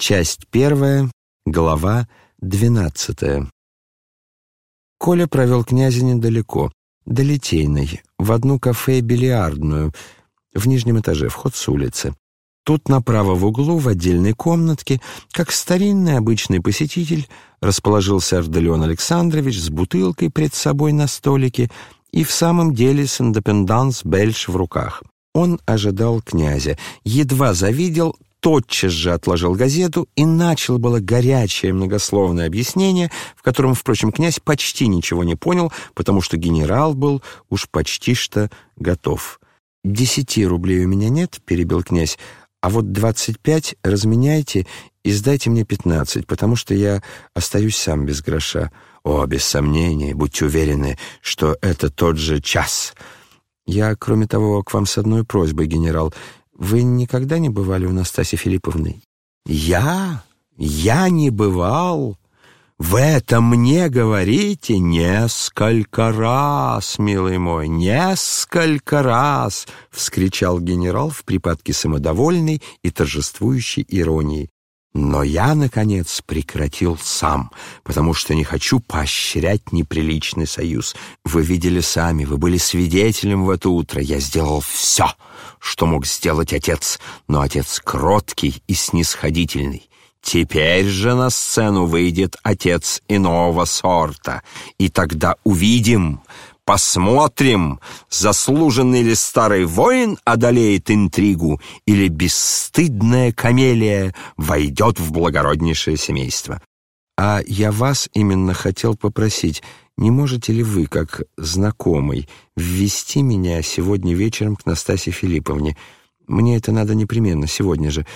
Часть первая, глава двенадцатая. Коля провел князя недалеко, до Литейной, в одну кафе-бильярдную, в нижнем этаже, вход с улицы. Тут направо в углу, в отдельной комнатке, как старинный обычный посетитель, расположился Ардалион Александрович с бутылкой пред собой на столике и в самом деле с «Indépendance Belge» в руках. Он ожидал князя, едва завидел, тотчас же отложил газету и начал было горячее многословное объяснение, в котором, впрочем, князь почти ничего не понял, потому что генерал был уж почти что готов. «Десяти рублей у меня нет», — перебил князь, «а вот двадцать пять разменяйте и сдайте мне пятнадцать, потому что я остаюсь сам без гроша». «О, без сомнения, будьте уверены, что это тот же час». «Я, кроме того, к вам с одной просьбой, генерал. Вы никогда не бывали у Настасьи Филипповны? Я? Я не бывал? В этом мне говорите несколько раз, милый мой, несколько раз, вскричал генерал в припадке самодовольной и торжествующей иронии. Но я, наконец, прекратил сам, потому что не хочу поощрять неприличный союз. Вы видели сами, вы были свидетелем в это утро. Я сделал все, что мог сделать отец, но отец кроткий и снисходительный. Теперь же на сцену выйдет отец иного сорта, и тогда увидим, Посмотрим, заслуженный ли старый воин одолеет интригу или бесстыдная камелия войдет в благороднейшее семейство. А я вас именно хотел попросить, не можете ли вы, как знакомый, ввести меня сегодня вечером к Настасье Филипповне? Мне это надо непременно, сегодня же.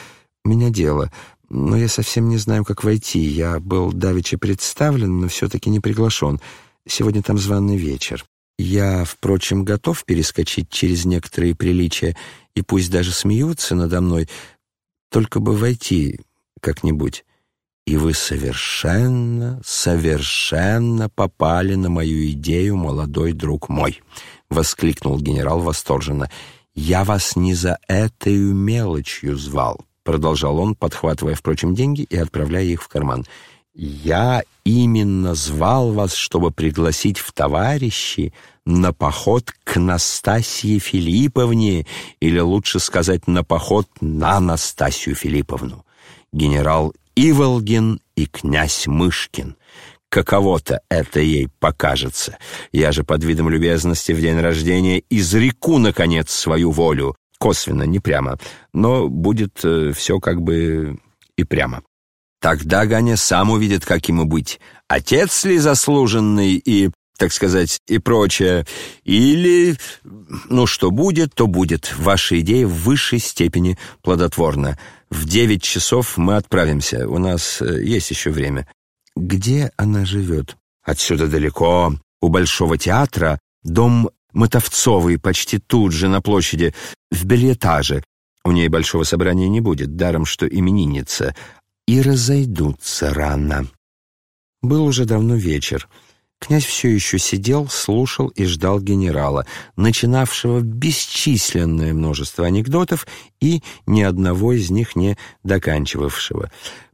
У меня дело, но я совсем не знаю, как войти. Я был давеча представлен, но все-таки не приглашен. Сегодня там званый вечер. Я, впрочем, готов перескочить через некоторые приличия, и пусть даже смеются надо мной, только бы войти как-нибудь. И вы совершенно, совершенно попали на мою идею, молодой друг мой, — воскликнул генерал восторженно. Я вас не за этой мелочью звал, — продолжал он, подхватывая, впрочем, деньги и отправляя их в карман. Я именно звал вас, чтобы пригласить в товарищи на поход к Настасье Филипповне, или лучше сказать, на поход на Настасью Филипповну. Генерал Иволгин и князь Мышкин. Каково-то это ей покажется. Я же под видом любезности в день рождения изреку, наконец, свою волю. Косвенно, не прямо. Но будет э, все как бы и прямо. Тогда Ганя сам увидит, как ему быть. Отец ли заслуженный и, так сказать, и прочее. Или, ну, что будет, то будет. Ваша идея в высшей степени плодотворна. В девять часов мы отправимся. У нас э, есть еще время. Где она живет? Отсюда далеко. У Большого театра дом Мотовцовый почти тут же на площади, в бельетаже. У ней большого собрания не будет, даром что именинница и разойдутся рано. Был уже давно вечер. Князь все еще сидел, слушал и ждал генерала, начинавшего бесчисленное множество анекдотов и ни одного из них не доканчивавшего.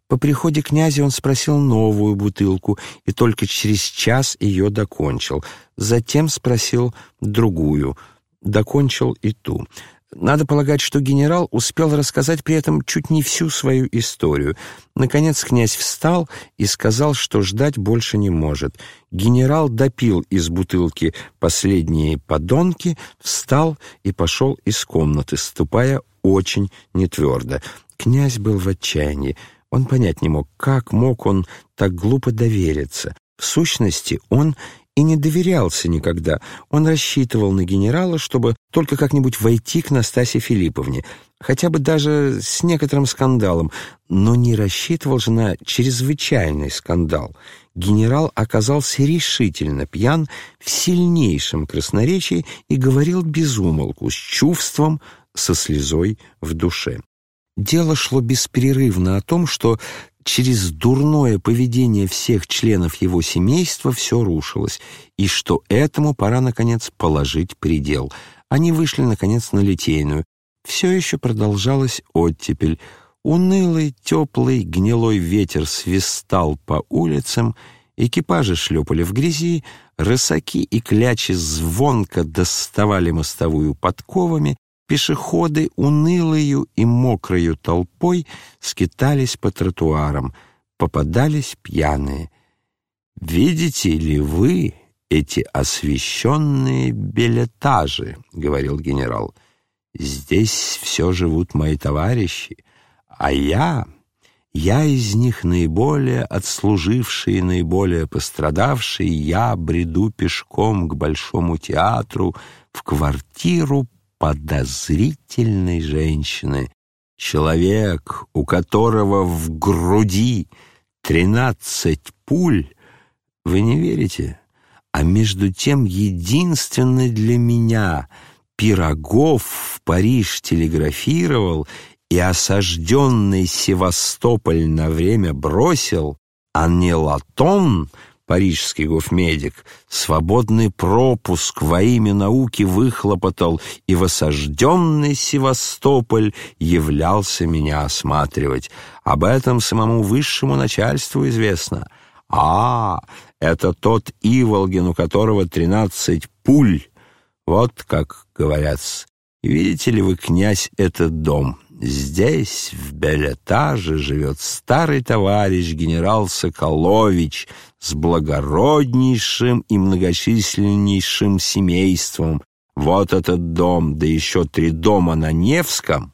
По приходе князя он спросил новую бутылку и только через час ее докончил. Затем спросил другую, докончил и ту. Надо полагать, что генерал успел рассказать при этом чуть не всю свою историю. Наконец князь встал и сказал, что ждать больше не может. Генерал допил из бутылки последние подонки, встал и пошел из комнаты, ступая очень нетвердо. Князь был в отчаянии. Он понять не мог, как мог он так глупо довериться. В сущности, он и не доверялся никогда. Он рассчитывал на генерала, чтобы только как-нибудь войти к Настасье Филипповне, хотя бы даже с некоторым скандалом, но не рассчитывал же на чрезвычайный скандал. Генерал оказался решительно пьян в сильнейшем красноречии и говорил без умолку, с чувством, со слезой в душе. Дело шло беспрерывно о том, что через дурное поведение всех членов его семейства все рушилось, и что этому пора, наконец, положить предел. Они вышли, наконец, на Литейную. Все еще продолжалась оттепель. Унылый, теплый, гнилой ветер свистал по улицам, экипажи шлепали в грязи, рысаки и клячи звонко доставали мостовую подковами, пешеходы унылою и мокрою толпой скитались по тротуарам, попадались пьяные. «Видите ли вы эти освещенные билетажи?» — говорил генерал. «Здесь все живут мои товарищи». А я, я из них наиболее отслуживший и наиболее пострадавший, я бреду пешком к Большому театру в квартиру подозрительной женщины. Человек, у которого в груди тринадцать пуль, вы не верите? А между тем единственный для меня Пирогов в Париж телеграфировал и осажденный Севастополь на время бросил, а не Латон, парижский гофмедик, свободный пропуск во имя науки выхлопотал, и в осажденный Севастополь являлся меня осматривать. Об этом самому высшему начальству известно. А, это тот Иволгин, у которого тринадцать пуль. Вот как говорят. Видите ли вы, князь, этот дом? Здесь, в Белетаже, живет старый товарищ генерал Соколович с благороднейшим и многочисленнейшим семейством. Вот этот дом, да еще три дома на Невском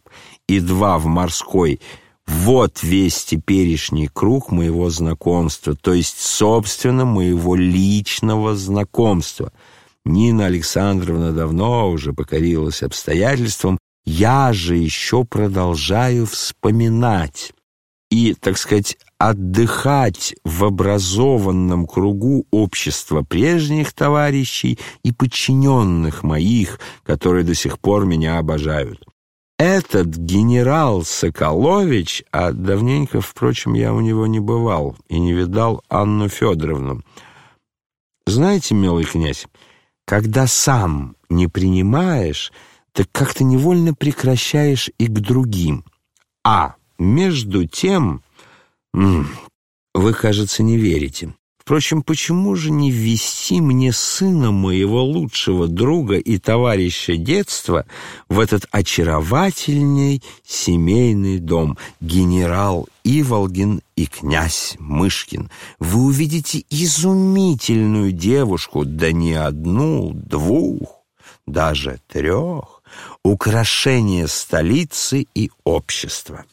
и два в Морской. Вот весь теперешний круг моего знакомства, то есть, собственно, моего личного знакомства. Нина Александровна давно уже покорилась обстоятельствам я же еще продолжаю вспоминать и, так сказать, отдыхать в образованном кругу общества прежних товарищей и подчиненных моих, которые до сих пор меня обожают. Этот генерал Соколович, а давненько, впрочем, я у него не бывал и не видал Анну Федоровну. Знаете, милый князь, когда сам не принимаешь, так как-то невольно прекращаешь и к другим. А между тем, вы, кажется, не верите. Впрочем, почему же не ввести мне сына моего лучшего друга и товарища детства в этот очаровательный семейный дом, генерал Иволгин и князь Мышкин? Вы увидите изумительную девушку, да не одну, двух, даже трех украшение столицы и общества.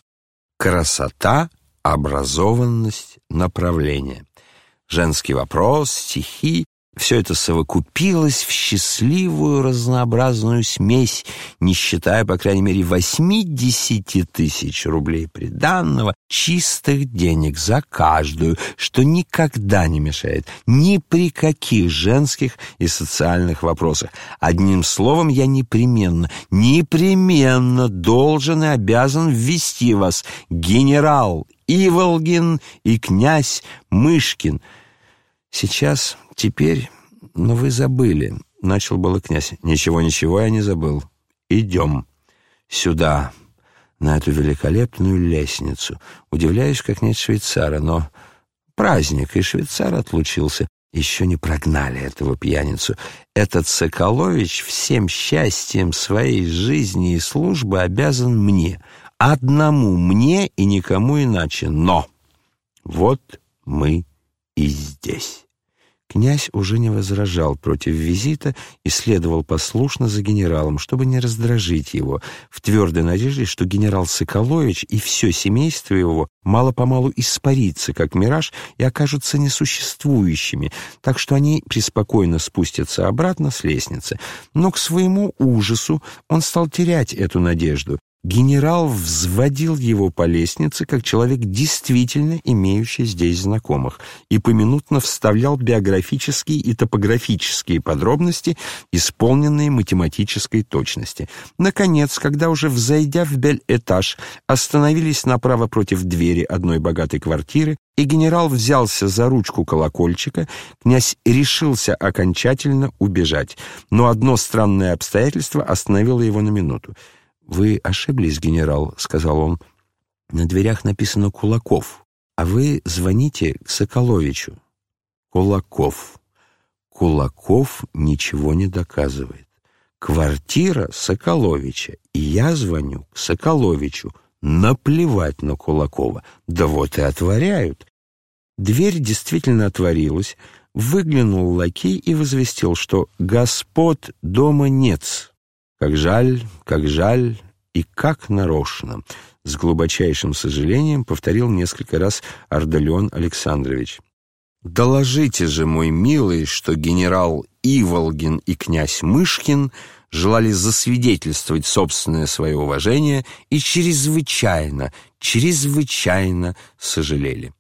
Красота, образованность, направление. Женский вопрос, стихи, все это совокупилось в счастливую разнообразную смесь, не считая, по крайней мере, 80 тысяч рублей приданного, чистых денег за каждую, что никогда не мешает ни при каких женских и социальных вопросах. Одним словом, я непременно, непременно должен и обязан ввести вас генерал Иволгин и князь Мышкин. Сейчас теперь, но вы забыли, — начал было князь. Ничего, ничего я не забыл. Идем сюда, на эту великолепную лестницу. Удивляюсь, как нет швейцара, но праздник, и швейцар отлучился. Еще не прогнали этого пьяницу. Этот Соколович всем счастьем своей жизни и службы обязан мне. Одному мне и никому иначе. Но вот мы и здесь. Князь уже не возражал против визита и следовал послушно за генералом, чтобы не раздражить его, в твердой надежде, что генерал Соколович и все семейство его мало-помалу испарится, как мираж, и окажутся несуществующими, так что они преспокойно спустятся обратно с лестницы. Но к своему ужасу он стал терять эту надежду, Генерал взводил его по лестнице, как человек, действительно имеющий здесь знакомых, и поминутно вставлял биографические и топографические подробности, исполненные математической точности. Наконец, когда уже взойдя в бель-этаж, остановились направо против двери одной богатой квартиры, и генерал взялся за ручку колокольчика, князь решился окончательно убежать, но одно странное обстоятельство остановило его на минуту. «Вы ошиблись, генерал», — сказал он. На дверях написано «Кулаков», а вы звоните к Соколовичу. Кулаков. Кулаков ничего не доказывает. Квартира Соколовича, и я звоню к Соколовичу. Наплевать на Кулакова. Да вот и отворяют. Дверь действительно отворилась, выглянул лакей и возвестил, что «господ дома нет». Как жаль, как жаль и как нарочно. С глубочайшим сожалением повторил несколько раз Ардалион Александрович. «Доложите же, мой милый, что генерал Иволгин и князь Мышкин желали засвидетельствовать собственное свое уважение и чрезвычайно, чрезвычайно сожалели».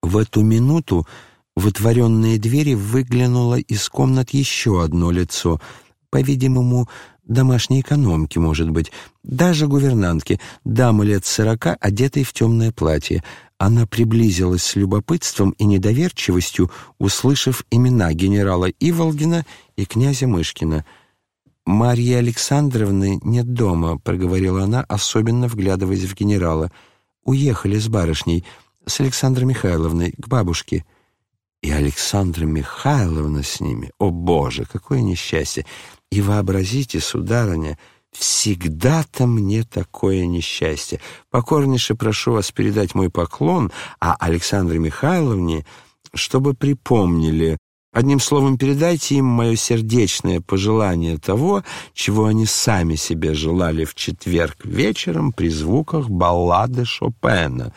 В эту минуту в отворенные двери выглянуло из комнат еще одно лицо, по-видимому, домашней экономки, может быть, даже гувернантки, дама лет сорока, одетой в темное платье. Она приблизилась с любопытством и недоверчивостью, услышав имена генерала Иволгина и князя Мышкина. «Марьи Александровны нет дома», — проговорила она, особенно вглядываясь в генерала. «Уехали с барышней, с Александрой Михайловной, к бабушке». И Александра Михайловна с ними. О, Боже, какое несчастье! И вообразите, сударыня, всегда-то мне такое несчастье. Покорнейше прошу вас передать мой поклон, а Александре Михайловне, чтобы припомнили, одним словом, передайте им мое сердечное пожелание того, чего они сами себе желали в четверг вечером при звуках баллады Шопена.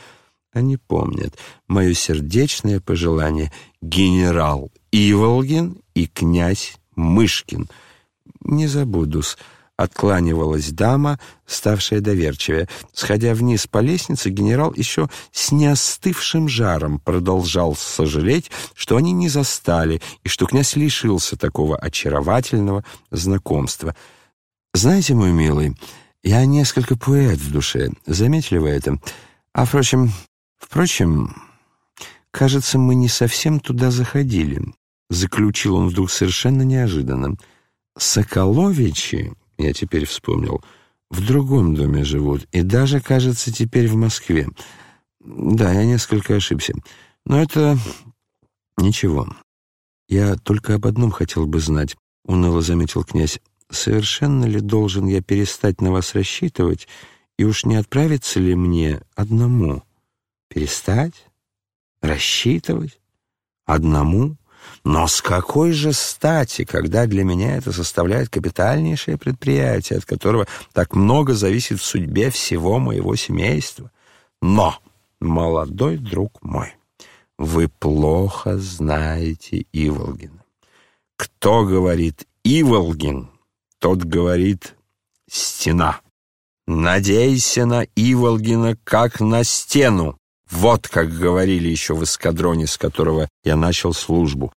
Они помнят мое сердечное пожелание генерал Иволгин и князь Мышкин — «Не забуду-с», — откланивалась дама, ставшая доверчивее. Сходя вниз по лестнице, генерал еще с неостывшим жаром продолжал сожалеть, что они не застали и что князь лишился такого очаровательного знакомства. «Знаете, мой милый, я несколько поэт в душе. Заметили вы это? А, впрочем, впрочем, кажется, мы не совсем туда заходили», — заключил он вдруг совершенно неожиданно. Соколовичи, я теперь вспомнил, в другом доме живут, и даже, кажется, теперь в Москве. Да, я несколько ошибся. Но это ничего. Я только об одном хотел бы знать, уныло заметил князь. Совершенно ли должен я перестать на вас рассчитывать, и уж не отправиться ли мне одному? Перестать? Рассчитывать? Одному? Но с какой же стати, когда для меня это составляет капитальнейшее предприятие, от которого так много зависит в судьбе всего моего семейства? Но, молодой друг мой, вы плохо знаете Иволгина. Кто говорит «Иволгин», тот говорит «стена». Надейся на Иволгина, как на стену. Вот как говорили еще в эскадроне, с которого я начал службу.